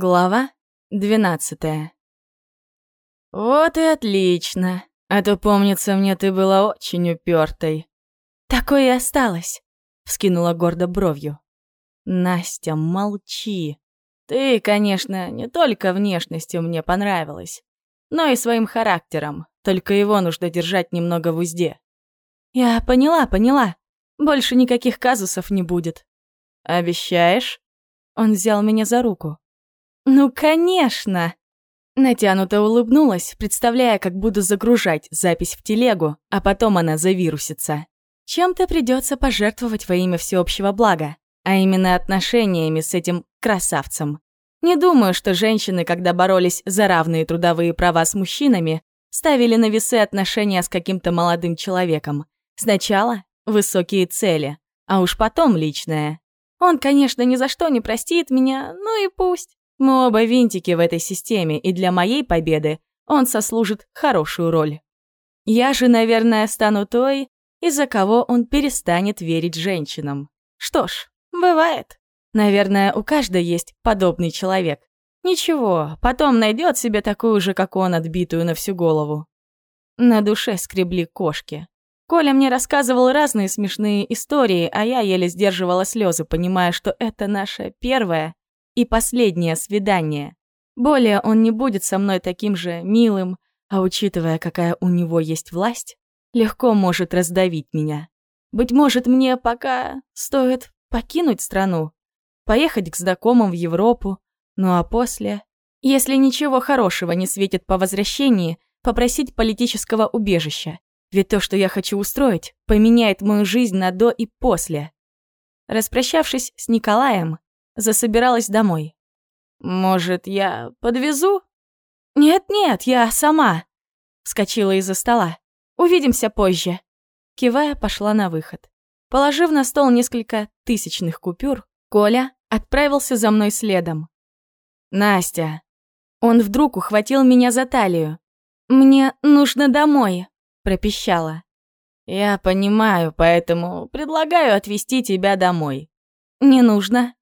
Глава двенадцатая. «Вот и отлично. А то, помнится мне, ты была очень упертой. «Такое и осталось», — вскинула гордо бровью. «Настя, молчи. Ты, конечно, не только внешностью мне понравилась, но и своим характером, только его нужно держать немного в узде». «Я поняла, поняла. Больше никаких казусов не будет». «Обещаешь?» Он взял меня за руку. «Ну, конечно!» Натянуто улыбнулась, представляя, как буду загружать запись в телегу, а потом она завирусится. Чем-то придется пожертвовать во имя всеобщего блага, а именно отношениями с этим красавцем. Не думаю, что женщины, когда боролись за равные трудовые права с мужчинами, ставили на весы отношения с каким-то молодым человеком. Сначала высокие цели, а уж потом личное. Он, конечно, ни за что не простит меня, ну и пусть. Мы оба винтики в этой системе, и для моей победы он сослужит хорошую роль. Я же, наверное, стану той, из-за кого он перестанет верить женщинам. Что ж, бывает. Наверное, у каждой есть подобный человек. Ничего, потом найдет себе такую же, как он, отбитую на всю голову. На душе скребли кошки. Коля мне рассказывал разные смешные истории, а я еле сдерживала слезы, понимая, что это наше первое и последнее свидание. Более он не будет со мной таким же милым, а учитывая, какая у него есть власть, легко может раздавить меня. Быть может, мне пока стоит покинуть страну, поехать к знакомым в Европу, ну а после, если ничего хорошего не светит по возвращении, попросить политического убежища. Ведь то, что я хочу устроить, поменяет мою жизнь на до и после. Распрощавшись с Николаем, засобиралась домой. «Может, я подвезу?» «Нет-нет, я сама», — вскочила из-за стола. «Увидимся позже». Кивая, пошла на выход. Положив на стол несколько тысячных купюр, Коля отправился за мной следом. «Настя!» Он вдруг ухватил меня за талию. «Мне нужно домой», — пропищала. «Я понимаю, поэтому предлагаю отвезти тебя домой». «Не нужно»,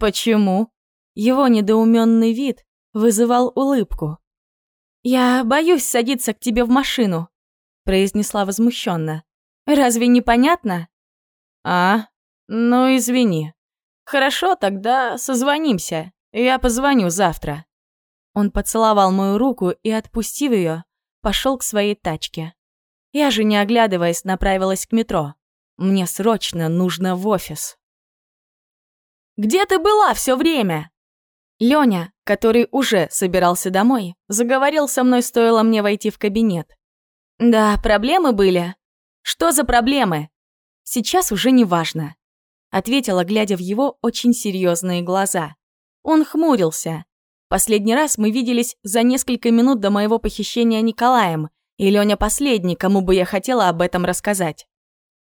«Почему?» Его недоуменный вид вызывал улыбку. «Я боюсь садиться к тебе в машину», — произнесла возмущенно. «Разве не понятно?» «А, ну извини. Хорошо, тогда созвонимся. Я позвоню завтра». Он поцеловал мою руку и, отпустив ее, пошел к своей тачке. Я же, не оглядываясь, направилась к метро. Мне срочно нужно в офис. Где ты была все время?» Лёня, который уже собирался домой, заговорил со мной, стоило мне войти в кабинет. «Да, проблемы были. Что за проблемы?» «Сейчас уже не важно», — ответила, глядя в его очень серьезные глаза. Он хмурился. Последний раз мы виделись за несколько минут до моего похищения Николаем, и Лёня последний, кому бы я хотела об этом рассказать.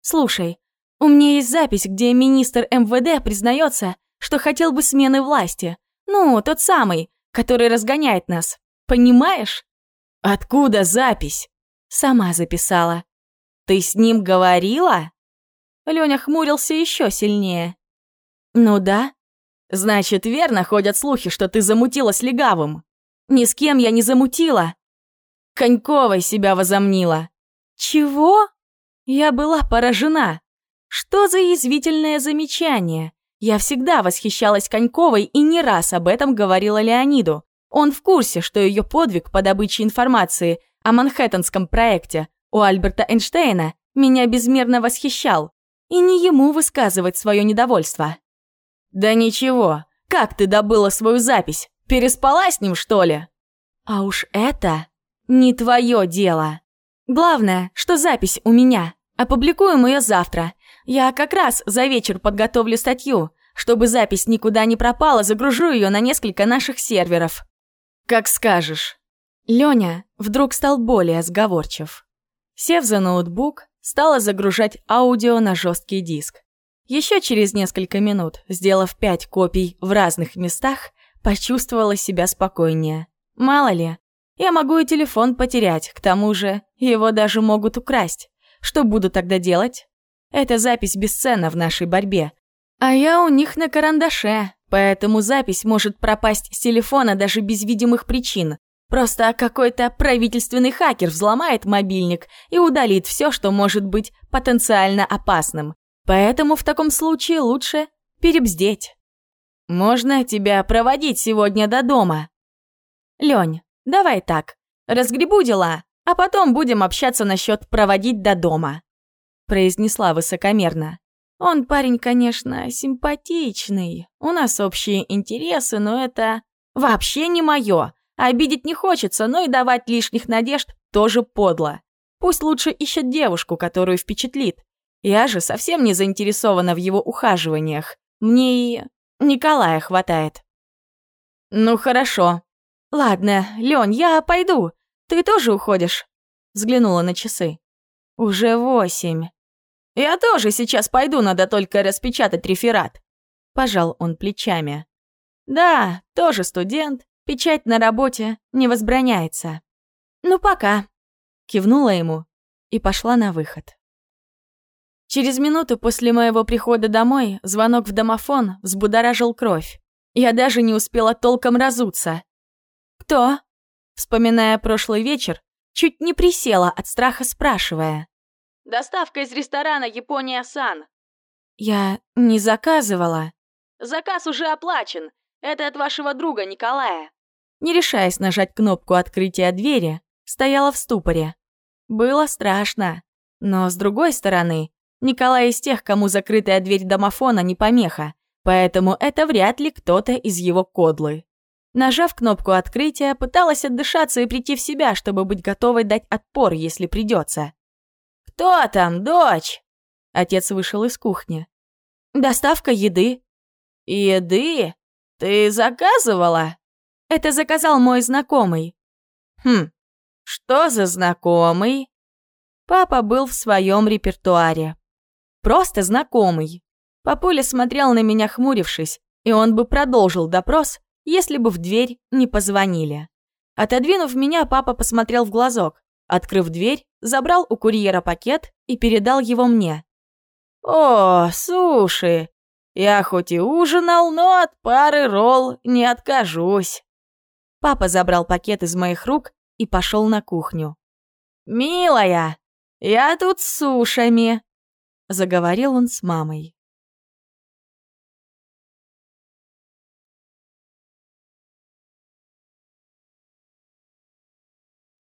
«Слушай, у меня есть запись, где министр МВД признается, что хотел бы смены власти. Ну, тот самый, который разгоняет нас. Понимаешь? Откуда запись? Сама записала. Ты с ним говорила? Лёня хмурился еще сильнее. Ну да. Значит, верно ходят слухи, что ты замутила с легавым. Ни с кем я не замутила. Коньковой себя возомнила. Чего? Я была поражена. Что за язвительное замечание? Я всегда восхищалась Коньковой и не раз об этом говорила Леониду. Он в курсе, что ее подвиг по добыче информации о Манхэттенском проекте у Альберта Эйнштейна меня безмерно восхищал. И не ему высказывать свое недовольство. «Да ничего, как ты добыла свою запись? Переспала с ним, что ли?» «А уж это не твое дело. Главное, что запись у меня. Опубликуем ее завтра. Я как раз за вечер подготовлю статью. Чтобы запись никуда не пропала, загружу ее на несколько наших серверов. Как скажешь. Лёня вдруг стал более сговорчив. Сев за ноутбук, стала загружать аудио на жесткий диск. Еще через несколько минут, сделав пять копий в разных местах, почувствовала себя спокойнее. Мало ли, я могу и телефон потерять, к тому же его даже могут украсть. Что буду тогда делать? Эта запись бесценна в нашей борьбе. А я у них на карандаше, Поэтому запись может пропасть с телефона даже без видимых причин. Просто какой-то правительственный хакер взломает мобильник и удалит все, что может быть потенциально опасным. Поэтому в таком случае лучше перебздеть. Можно тебя проводить сегодня до дома? Лень, давай так. Разгребу дела, а потом будем общаться насчет проводить до дома. Произнесла высокомерно. Он парень, конечно, симпатичный. У нас общие интересы, но это вообще не мое. Обидеть не хочется, но и давать лишних надежд тоже подло. Пусть лучше ищет девушку, которую впечатлит. Я же совсем не заинтересована в его ухаживаниях. Мне и Николая хватает. Ну хорошо. Ладно, Лёнь, я пойду. Ты тоже уходишь? Взглянула на часы. Уже восемь. Я тоже сейчас пойду, надо только распечатать реферат. Пожал он плечами. Да, тоже студент, печать на работе не возбраняется. Ну пока. Кивнула ему и пошла на выход. Через минуту после моего прихода домой звонок в домофон взбудоражил кровь. Я даже не успела толком разуться. «Кто?» Вспоминая прошлый вечер, чуть не присела от страха, спрашивая. «Доставка из ресторана «Япония-сан». «Я не заказывала». «Заказ уже оплачен. Это от вашего друга Николая». Не решаясь нажать кнопку открытия двери, стояла в ступоре. Было страшно. Но, с другой стороны, Николай из тех, кому закрытая дверь домофона не помеха, поэтому это вряд ли кто-то из его кодлы. Нажав кнопку открытия, пыталась отдышаться и прийти в себя, чтобы быть готовой дать отпор, если придется. «Кто там, дочь?» Отец вышел из кухни. «Доставка еды». «Еды? Ты заказывала?» «Это заказал мой знакомый». «Хм, что за знакомый?» Папа был в своем репертуаре. Просто знакомый. Папуля смотрел на меня, хмурившись, и он бы продолжил допрос, если бы в дверь не позвонили. Отодвинув меня, папа посмотрел в глазок. Открыв дверь, забрал у курьера пакет и передал его мне. «О, суши! Я хоть и ужинал, но от пары ролл не откажусь». Папа забрал пакет из моих рук и пошел на кухню. «Милая, я тут с сушами», заговорил он с мамой.